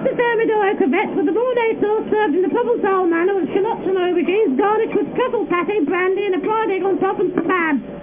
Once the thermidor with a Bordeaux sauce served in the Provençal manner with shallots and aubergines, garnished with truffle pate, brandy, and a fried egg on top, and bam!